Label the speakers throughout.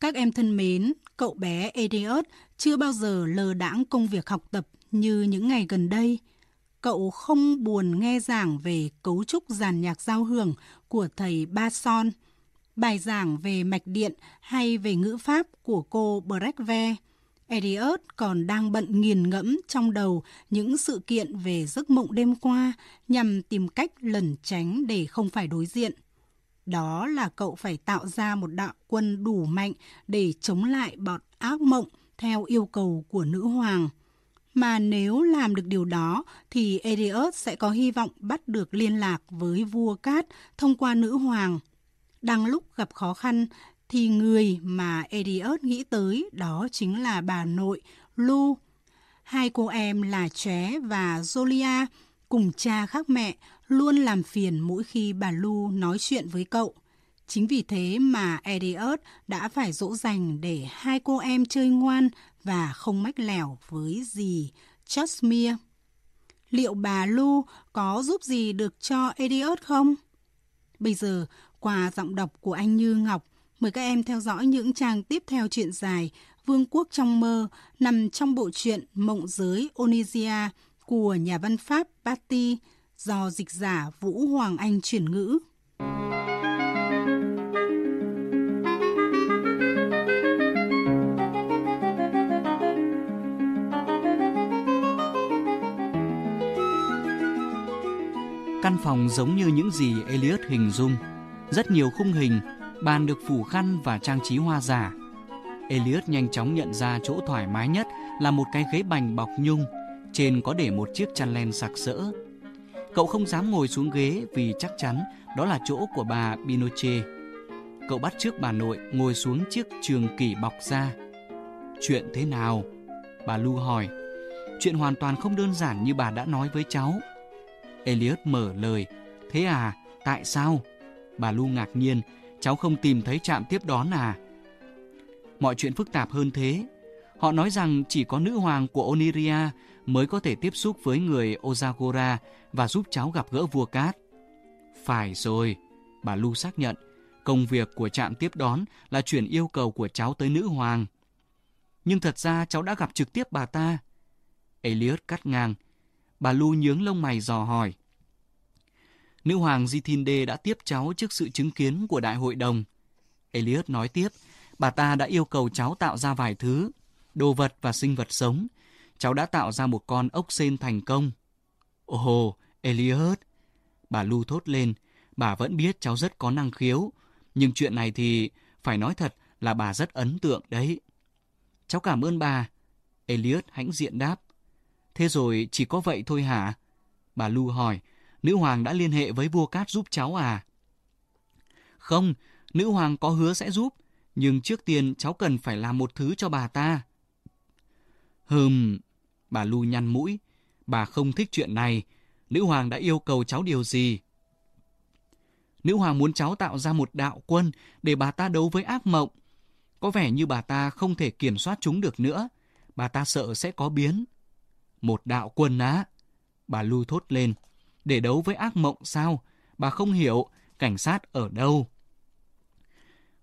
Speaker 1: Các em thân mến, cậu bé Elliot chưa bao giờ lờ đãng công việc học tập như những ngày gần đây. Cậu không buồn nghe giảng về cấu trúc giàn nhạc giao hưởng của thầy Ba Son, bài giảng về mạch điện hay về ngữ pháp của cô Breckve. Elliot còn đang bận nghiền ngẫm trong đầu những sự kiện về giấc mộng đêm qua nhằm tìm cách lẩn tránh để không phải đối diện. Đó là cậu phải tạo ra một đạo quân đủ mạnh để chống lại bọn ác mộng theo yêu cầu của nữ hoàng. Mà nếu làm được điều đó, thì Elliot sẽ có hy vọng bắt được liên lạc với vua Cát thông qua nữ hoàng. Đang lúc gặp khó khăn, thì người mà Elliot nghĩ tới đó chính là bà nội Lu. Hai cô em là Ché và Jolia cùng cha khác mẹ luôn làm phiền mỗi khi bà Lu nói chuyện với cậu. Chính vì thế mà Elliot đã phải dỗ dành để hai cô em chơi ngoan và không mách lẻo với gì. Jasmine. Liệu bà Lu có giúp gì được cho Elliot không? Bây giờ, qua giọng đọc của anh Như Ngọc, mời các em theo dõi những trang tiếp theo chuyện dài Vương quốc trong mơ nằm trong bộ truyện Mộng giới Onisia của nhà văn Pháp Patti do dịch giả Vũ Hoàng Anh chuyển ngữ.
Speaker 2: Căn phòng giống như những gì Elliot hình dung. Rất nhiều khung hình, bàn được phủ khăn và trang trí hoa giả. Elliot nhanh chóng nhận ra chỗ thoải mái nhất là một cái ghế bành bọc nhung, trên có để một chiếc chăn len sặc sỡ. Cậu không dám ngồi xuống ghế vì chắc chắn đó là chỗ của bà Pinochet. Cậu bắt trước bà nội ngồi xuống chiếc trường kỷ bọc ra. Chuyện thế nào? Bà Lu hỏi. Chuyện hoàn toàn không đơn giản như bà đã nói với cháu. Elliot mở lời. Thế à? Tại sao? Bà Lu ngạc nhiên. Cháu không tìm thấy trạm tiếp đón à? Mọi chuyện phức tạp hơn thế. Họ nói rằng chỉ có nữ hoàng của Oniria mới có thể tiếp xúc với người Ozagora và giúp cháu gặp gỡ vua cát. Phải rồi, bà Lu xác nhận. Công việc của trạm tiếp đón là chuyển yêu cầu của cháu tới nữ hoàng. Nhưng thật ra cháu đã gặp trực tiếp bà ta. Elliot cắt ngang. Bà Lu nhướng lông mày dò hỏi. Nữ hoàng Jithinde đã tiếp cháu trước sự chứng kiến của đại hội đồng. Elliot nói tiếp, bà ta đã yêu cầu cháu tạo ra vài thứ, đồ vật và sinh vật sống. Cháu đã tạo ra một con ốc sên thành công. Ồ, Elliot! Bà Lu thốt lên, bà vẫn biết cháu rất có năng khiếu. Nhưng chuyện này thì, phải nói thật là bà rất ấn tượng đấy. Cháu cảm ơn bà. Elliot hãnh diện đáp. Thế rồi chỉ có vậy thôi hả? Bà Lu hỏi, nữ hoàng đã liên hệ với vua cát giúp cháu à? Không, nữ hoàng có hứa sẽ giúp, nhưng trước tiên cháu cần phải làm một thứ cho bà ta. Hừm, bà Lu nhăn mũi, bà không thích chuyện này, nữ hoàng đã yêu cầu cháu điều gì? Nữ hoàng muốn cháu tạo ra một đạo quân để bà ta đấu với ác mộng. Có vẻ như bà ta không thể kiểm soát chúng được nữa, bà ta sợ sẽ có biến. Một đạo quân á? Bà Lu thốt lên. Để đấu với ác mộng sao? Bà không hiểu, cảnh sát ở đâu?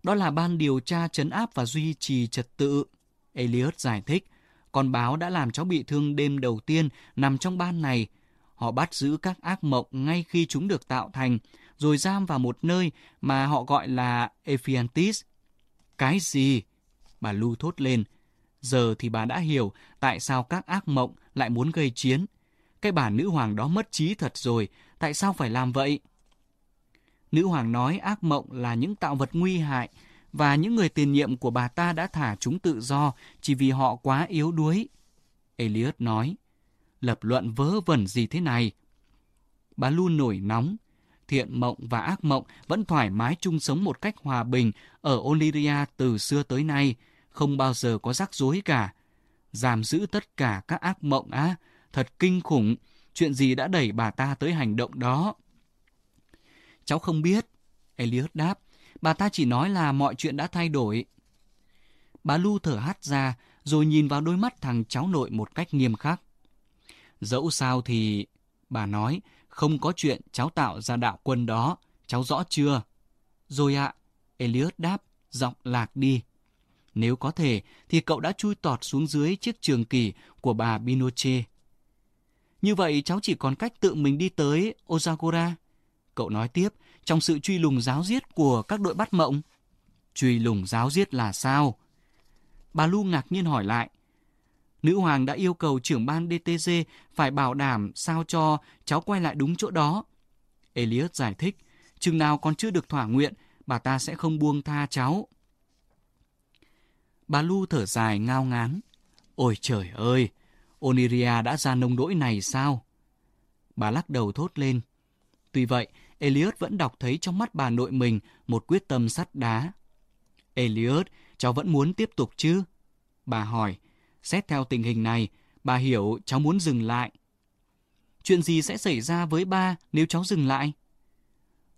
Speaker 2: Đó là ban điều tra chấn áp và duy trì trật tự. Elliot giải thích, con báo đã làm cháu bị thương đêm đầu tiên nằm trong ban này. Họ bắt giữ các ác mộng ngay khi chúng được tạo thành, rồi giam vào một nơi mà họ gọi là Ephiantis. Cái gì? Bà Lu thốt lên. Giờ thì bà đã hiểu tại sao các ác mộng lại muốn gây chiến. Cái bà nữ hoàng đó mất trí thật rồi, tại sao phải làm vậy? Nữ hoàng nói ác mộng là những tạo vật nguy hại và những người tiền nhiệm của bà ta đã thả chúng tự do chỉ vì họ quá yếu đuối. Elliot nói, lập luận vớ vẩn gì thế này? Bà luôn nổi nóng. Thiện mộng và ác mộng vẫn thoải mái chung sống một cách hòa bình ở Oliria từ xưa tới nay, không bao giờ có rắc rối cả. Giam giữ tất cả các ác mộng á, thật kinh khủng, chuyện gì đã đẩy bà ta tới hành động đó. Cháu không biết, Elliot đáp, bà ta chỉ nói là mọi chuyện đã thay đổi. Bà Lu thở hắt ra, rồi nhìn vào đôi mắt thằng cháu nội một cách nghiêm khắc. Dẫu sao thì, bà nói, không có chuyện cháu tạo ra đạo quân đó, cháu rõ chưa? Rồi ạ, Elliot đáp, giọng lạc đi. Nếu có thể, thì cậu đã chui tọt xuống dưới chiếc trường kỳ của bà Binoche. Như vậy cháu chỉ còn cách tự mình đi tới Ozagora. Cậu nói tiếp, trong sự truy lùng giáo giết của các đội bắt mộng. Truy lùng giáo giết là sao? Bà Lu ngạc nhiên hỏi lại. Nữ hoàng đã yêu cầu trưởng ban DTG phải bảo đảm sao cho cháu quay lại đúng chỗ đó. Elliot giải thích, chừng nào còn chưa được thỏa nguyện, bà ta sẽ không buông tha cháu. Bà Lu thở dài ngao ngán. Ôi trời ơi, Oniria đã ra nông đỗi này sao? Bà lắc đầu thốt lên. Tuy vậy, Elliot vẫn đọc thấy trong mắt bà nội mình một quyết tâm sắt đá. Elliot, cháu vẫn muốn tiếp tục chứ? Bà hỏi, xét theo tình hình này, bà hiểu cháu muốn dừng lại. Chuyện gì sẽ xảy ra với ba nếu cháu dừng lại?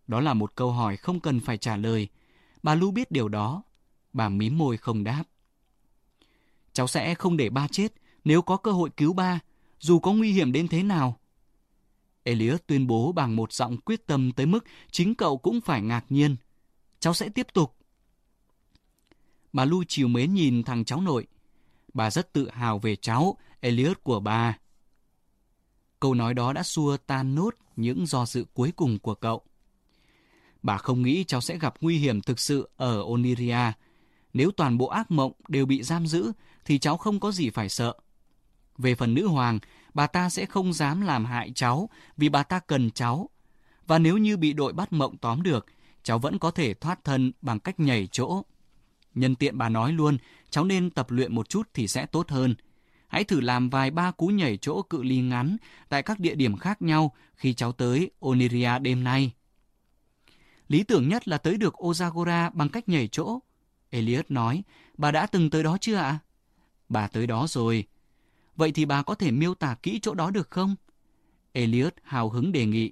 Speaker 2: Đó là một câu hỏi không cần phải trả lời. Bà Lu biết điều đó. Bà mím môi không đáp. Cháu sẽ không để ba chết nếu có cơ hội cứu ba, dù có nguy hiểm đến thế nào. Elliot tuyên bố bằng một giọng quyết tâm tới mức chính cậu cũng phải ngạc nhiên. Cháu sẽ tiếp tục. Bà Lu chiều mến nhìn thằng cháu nội. Bà rất tự hào về cháu, Elliot của bà. Câu nói đó đã xua tan nốt những do dự cuối cùng của cậu. Bà không nghĩ cháu sẽ gặp nguy hiểm thực sự ở Oniria. Nếu toàn bộ ác mộng đều bị giam giữ, thì cháu không có gì phải sợ. Về phần nữ hoàng, bà ta sẽ không dám làm hại cháu vì bà ta cần cháu. Và nếu như bị đội bắt mộng tóm được, cháu vẫn có thể thoát thân bằng cách nhảy chỗ. Nhân tiện bà nói luôn, cháu nên tập luyện một chút thì sẽ tốt hơn. Hãy thử làm vài ba cú nhảy chỗ cự ly ngắn tại các địa điểm khác nhau khi cháu tới Oniria đêm nay. Lý tưởng nhất là tới được Ozagora bằng cách nhảy chỗ. Elias nói, bà đã từng tới đó chưa ạ? Bà tới đó rồi. Vậy thì bà có thể miêu tả kỹ chỗ đó được không? Elliot hào hứng đề nghị.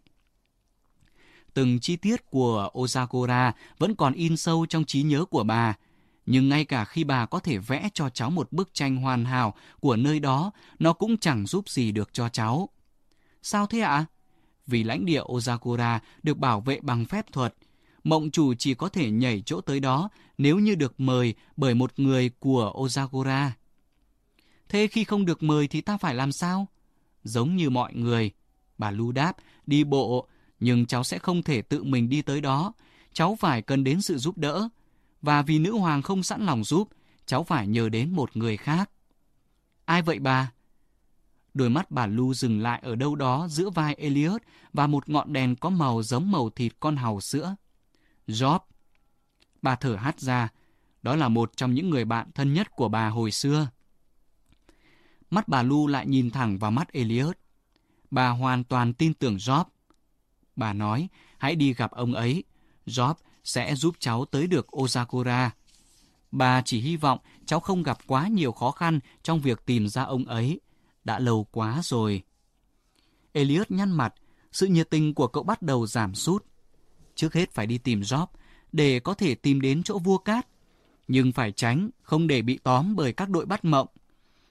Speaker 2: Từng chi tiết của Ozagora vẫn còn in sâu trong trí nhớ của bà, nhưng ngay cả khi bà có thể vẽ cho cháu một bức tranh hoàn hảo của nơi đó, nó cũng chẳng giúp gì được cho cháu. Sao thế ạ? Vì lãnh địa Ozagora được bảo vệ bằng phép thuật, mộng chủ chỉ có thể nhảy chỗ tới đó nếu như được mời bởi một người của Ozagora. Thế khi không được mời thì ta phải làm sao? Giống như mọi người. Bà Lu đáp, đi bộ, nhưng cháu sẽ không thể tự mình đi tới đó. Cháu phải cần đến sự giúp đỡ. Và vì nữ hoàng không sẵn lòng giúp, cháu phải nhờ đến một người khác. Ai vậy bà? Đôi mắt bà Lu dừng lại ở đâu đó giữa vai Elliot và một ngọn đèn có màu giống màu thịt con hàu sữa. Job. Bà thở hắt ra. Đó là một trong những người bạn thân nhất của bà hồi xưa. Mắt bà Lu lại nhìn thẳng vào mắt Elliot. Bà hoàn toàn tin tưởng Job. Bà nói, hãy đi gặp ông ấy. Job sẽ giúp cháu tới được Osakura. Bà chỉ hy vọng cháu không gặp quá nhiều khó khăn trong việc tìm ra ông ấy. Đã lâu quá rồi. Elliot nhăn mặt, sự nhiệt tình của cậu bắt đầu giảm sút. Trước hết phải đi tìm Job để có thể tìm đến chỗ vua cát. Nhưng phải tránh không để bị tóm bởi các đội bắt mộng.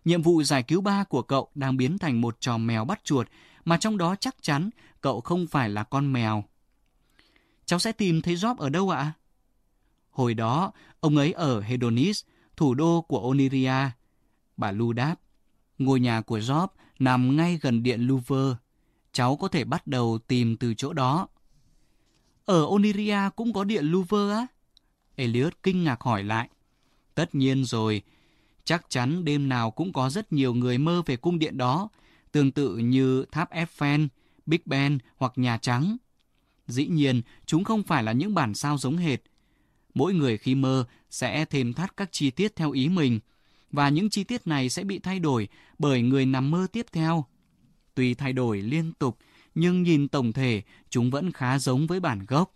Speaker 2: Nhiệm vụ giải cứu ba của cậu đang biến thành một trò mèo bắt chuột, mà trong đó chắc chắn cậu không phải là con mèo. Cháu sẽ tìm thấy Job ở đâu ạ? Hồi đó, ông ấy ở Hedonis, thủ đô của Oniria. Bà Lu đáp, ngôi nhà của Job nằm ngay gần điện Louvre. Cháu có thể bắt đầu tìm từ chỗ đó. Ở Oniria cũng có điện Louvre á? Elliot kinh ngạc hỏi lại. Tất nhiên rồi, Chắc chắn đêm nào cũng có rất nhiều người mơ về cung điện đó, tương tự như tháp Eiffel, Big Ben hoặc Nhà Trắng. Dĩ nhiên, chúng không phải là những bản sao giống hệt. Mỗi người khi mơ sẽ thêm thắt các chi tiết theo ý mình, và những chi tiết này sẽ bị thay đổi bởi người nằm mơ tiếp theo. Tuy thay đổi liên tục, nhưng nhìn tổng thể, chúng vẫn khá giống với bản gốc.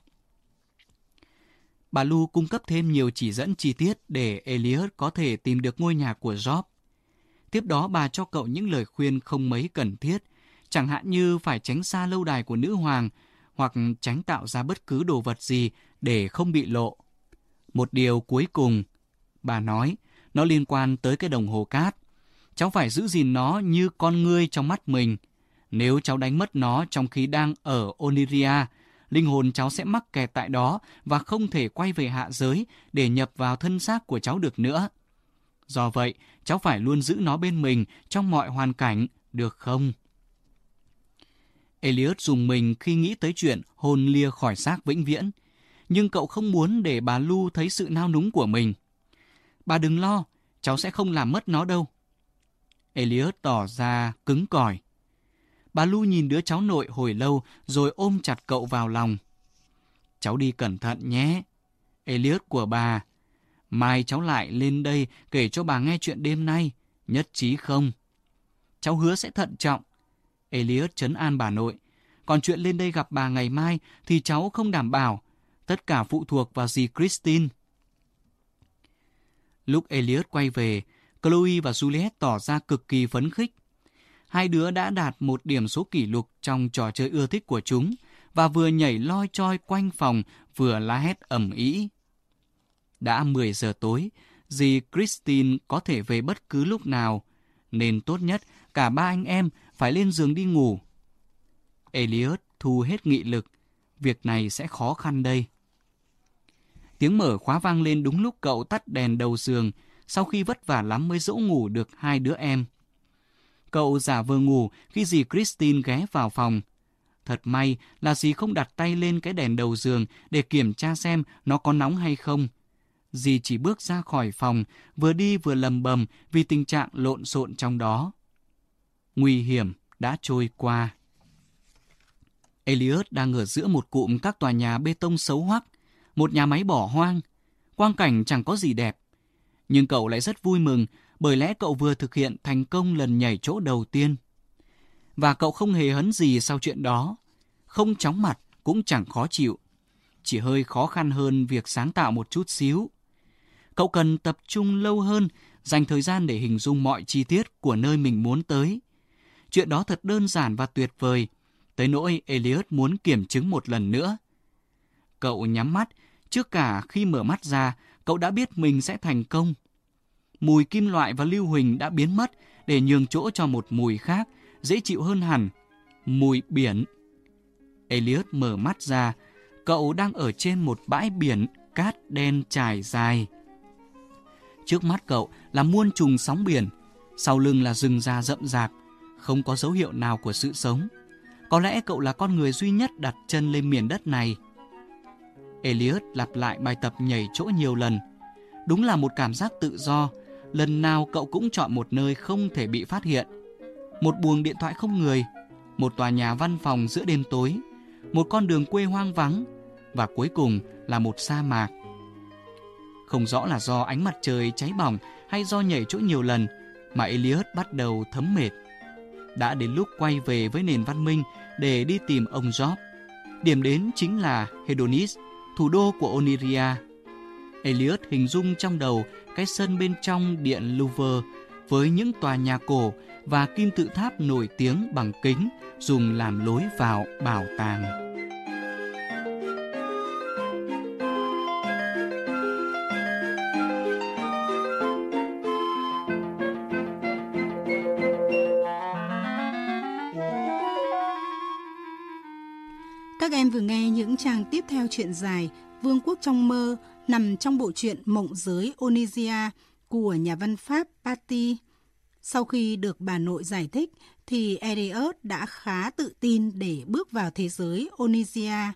Speaker 2: Bà Lu cung cấp thêm nhiều chỉ dẫn chi tiết để Elliot có thể tìm được ngôi nhà của Job. Tiếp đó bà cho cậu những lời khuyên không mấy cần thiết, chẳng hạn như phải tránh xa lâu đài của nữ hoàng hoặc tránh tạo ra bất cứ đồ vật gì để không bị lộ. Một điều cuối cùng, bà nói, nó liên quan tới cái đồng hồ cát. Cháu phải giữ gìn nó như con ngươi trong mắt mình. Nếu cháu đánh mất nó trong khi đang ở Oniria, linh hồn cháu sẽ mắc kẹt tại đó và không thể quay về hạ giới để nhập vào thân xác của cháu được nữa. Do vậy, cháu phải luôn giữ nó bên mình trong mọi hoàn cảnh, được không? Elliot dùng mình khi nghĩ tới chuyện hồn lia khỏi xác vĩnh viễn. Nhưng cậu không muốn để bà Lu thấy sự nao núng của mình. Bà đừng lo, cháu sẽ không làm mất nó đâu. Elliot tỏ ra cứng cỏi. Bà Lu nhìn đứa cháu nội hồi lâu rồi ôm chặt cậu vào lòng. Cháu đi cẩn thận nhé. Elliot của bà. Mai cháu lại lên đây kể cho bà nghe chuyện đêm nay. Nhất trí không? Cháu hứa sẽ thận trọng. Elliot chấn an bà nội. Còn chuyện lên đây gặp bà ngày mai thì cháu không đảm bảo. Tất cả phụ thuộc vào dì Christine. Lúc Elliot quay về, Chloe và Juliet tỏ ra cực kỳ phấn khích. Hai đứa đã đạt một điểm số kỷ lục trong trò chơi ưa thích của chúng và vừa nhảy loi choi quanh phòng vừa la hét ầm ĩ. Đã 10 giờ tối, dì Christine có thể về bất cứ lúc nào, nên tốt nhất cả ba anh em phải lên giường đi ngủ. Elliot thu hết nghị lực, việc này sẽ khó khăn đây. Tiếng mở khóa vang lên đúng lúc cậu tắt đèn đầu giường, sau khi vất vả lắm mới dỗ ngủ được hai đứa em. Cậu giả vờ ngủ khi dì Christine ghé vào phòng. Thật may là dì không đặt tay lên cái đèn đầu giường để kiểm tra xem nó có nóng hay không. Dì chỉ bước ra khỏi phòng, vừa đi vừa lầm bầm vì tình trạng lộn xộn trong đó. Nguy hiểm đã trôi qua. Elliot đang ở giữa một cụm các tòa nhà bê tông xấu hoắc, một nhà máy bỏ hoang. Quang cảnh chẳng có gì đẹp. Nhưng cậu lại rất vui mừng bởi lẽ cậu vừa thực hiện thành công lần nhảy chỗ đầu tiên. Và cậu không hề hấn gì sau chuyện đó. Không chóng mặt cũng chẳng khó chịu. Chỉ hơi khó khăn hơn việc sáng tạo một chút xíu. Cậu cần tập trung lâu hơn, dành thời gian để hình dung mọi chi tiết của nơi mình muốn tới. Chuyện đó thật đơn giản và tuyệt vời, tới nỗi Elliot muốn kiểm chứng một lần nữa. Cậu nhắm mắt, trước cả khi mở mắt ra, cậu đã biết mình sẽ thành công. Mùi kim loại và lưu huỳnh đã biến mất để nhường chỗ cho một mùi khác, dễ chịu hơn hẳn. Mùi biển. Elliot mở mắt ra, cậu đang ở trên một bãi biển cát đen trải dài. Trước mắt cậu là muôn trùng sóng biển, sau lưng là rừng già rậm rạp, không có dấu hiệu nào của sự sống. Có lẽ cậu là con người duy nhất đặt chân lên miền đất này. Elliot lặp lại bài tập nhảy chỗ nhiều lần. Đúng là một cảm giác tự do, lần nào cậu cũng chọn một nơi không thể bị phát hiện. Một buồng điện thoại không người, một tòa nhà văn phòng giữa đêm tối, một con đường quê hoang vắng và cuối cùng là một sa mạc. Không rõ là do ánh mặt trời cháy bỏng hay do nhảy chỗ nhiều lần mà Elliot bắt đầu thấm mệt. Đã đến lúc quay về với nền văn minh để đi tìm ông Job. Điểm đến chính là Hedonis, thủ đô của Oniria. Elliot hình dung trong đầu cái sân bên trong điện Louvre với những tòa nhà cổ và kim tự tháp nổi tiếng bằng kính dùng làm lối vào bảo tàng.
Speaker 1: Các em vừa nghe những trang tiếp theo chuyện dài Vương quốc trong mơ nằm trong bộ truyện Mộng giới Onisia của nhà văn Pháp Patti. Sau khi được bà nội giải thích thì Eliot đã khá tự tin để bước vào thế giới Onisia.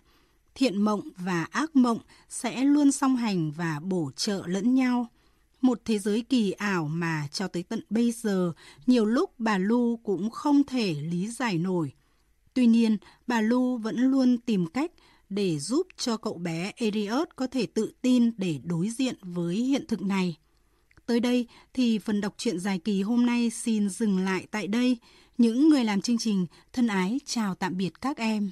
Speaker 1: Thiện mộng và ác mộng sẽ luôn song hành và bổ trợ lẫn nhau. Một thế giới kỳ ảo mà cho tới tận bây giờ nhiều lúc bà Lu cũng không thể lý giải nổi. Tuy nhiên, bà Lu vẫn luôn tìm cách để giúp cho cậu bé Eliot có thể tự tin để đối diện với hiện thực này. Tới đây thì phần đọc truyện dài kỳ hôm nay xin dừng lại tại đây. Những người làm chương trình thân ái chào tạm biệt các em.